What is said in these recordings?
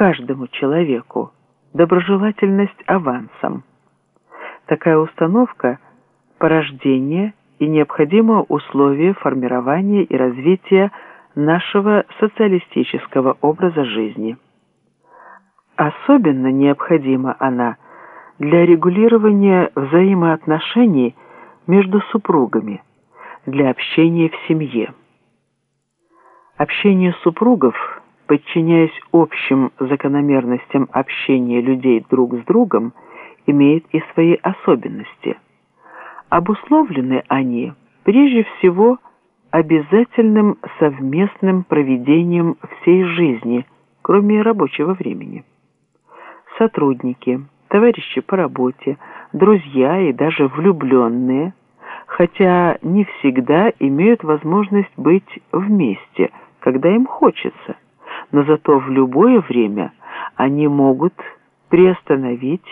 каждому человеку, доброжелательность авансом. Такая установка – порождение и необходимое условие формирования и развития нашего социалистического образа жизни. Особенно необходима она для регулирования взаимоотношений между супругами, для общения в семье. Общение супругов, подчиняясь общим закономерностям общения людей друг с другом, имеет и свои особенности. Обусловлены они прежде всего обязательным совместным проведением всей жизни, кроме рабочего времени. Сотрудники, товарищи по работе, друзья и даже влюбленные, хотя не всегда имеют возможность быть вместе, когда им хочется, но зато в любое время они могут приостановить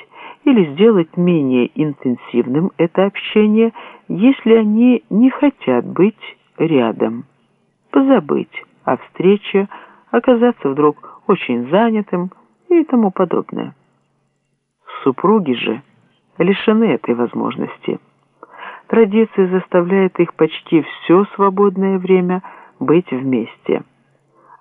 или сделать менее интенсивным это общение, если они не хотят быть рядом, позабыть о встрече, оказаться вдруг очень занятым и тому подобное. Супруги же лишены этой возможности. Традиция заставляет их почти все свободное время быть вместе.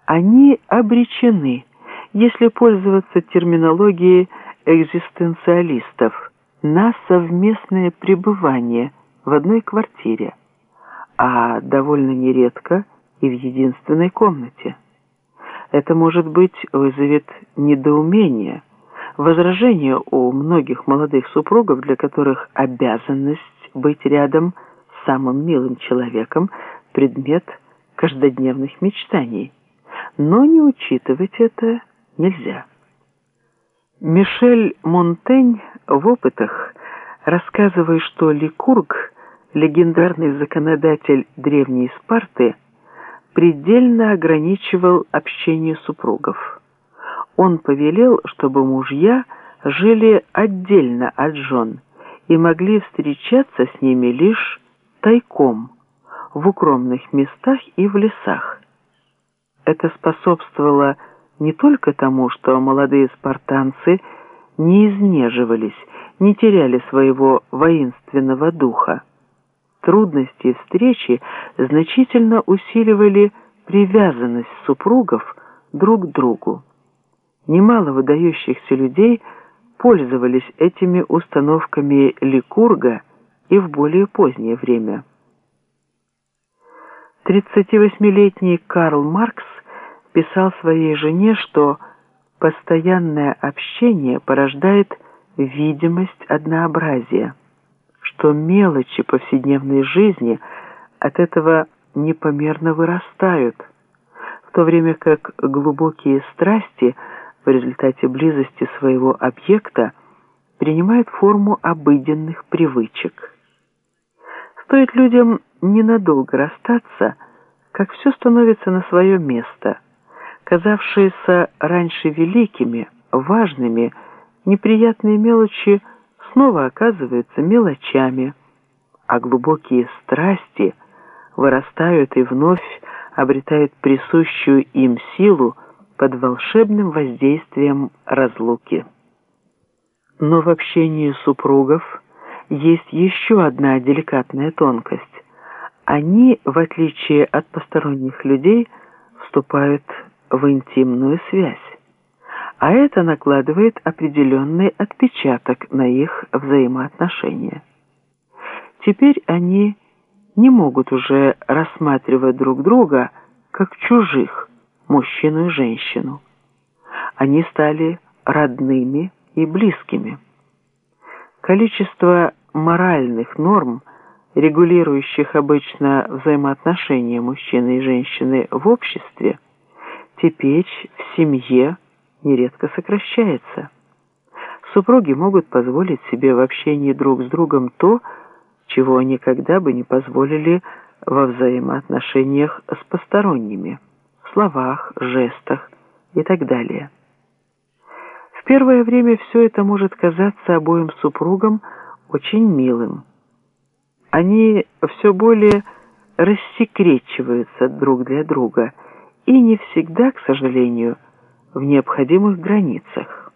Они обречены, если пользоваться терминологией экзистенциалистов, на совместное пребывание в одной квартире а довольно нередко и в единственной комнате. Это, может быть, вызовет недоумение, возражение у многих молодых супругов, для которых обязанность быть рядом с самым милым человеком – предмет каждодневных мечтаний. Но не учитывать это нельзя. Мишель Монтень в опытах, рассказывая, что Ликург – легендарный законодатель древней Спарты предельно ограничивал общение супругов. Он повелел, чтобы мужья жили отдельно от жен и могли встречаться с ними лишь тайком, в укромных местах и в лесах. Это способствовало не только тому, что молодые спартанцы не изнеживались, не теряли своего воинственного духа, трудности встречи значительно усиливали привязанность супругов друг к другу. Немало выдающихся людей пользовались этими установками Ликурга и в более позднее время. 38-летний Карл Маркс писал своей жене, что постоянное общение порождает видимость однообразия что мелочи повседневной жизни от этого непомерно вырастают, в то время как глубокие страсти в результате близости своего объекта принимают форму обыденных привычек. Стоит людям ненадолго расстаться, как все становится на свое место, казавшиеся раньше великими, важными, неприятные мелочи – снова оказываются мелочами, а глубокие страсти вырастают и вновь обретают присущую им силу под волшебным воздействием разлуки. Но в общении супругов есть еще одна деликатная тонкость. Они, в отличие от посторонних людей, вступают в интимную связь а это накладывает определенный отпечаток на их взаимоотношения. Теперь они не могут уже рассматривать друг друга как чужих, мужчину и женщину. Они стали родными и близкими. Количество моральных норм, регулирующих обычно взаимоотношения мужчины и женщины в обществе, теперь в семье нередко сокращается. Супруги могут позволить себе в общении друг с другом то, чего никогда бы не позволили во взаимоотношениях с посторонними, в словах, жестах и так далее. В первое время все это может казаться обоим супругам очень милым. Они все более рассекречиваются друг для друга и не всегда, к сожалению, в необходимых границах.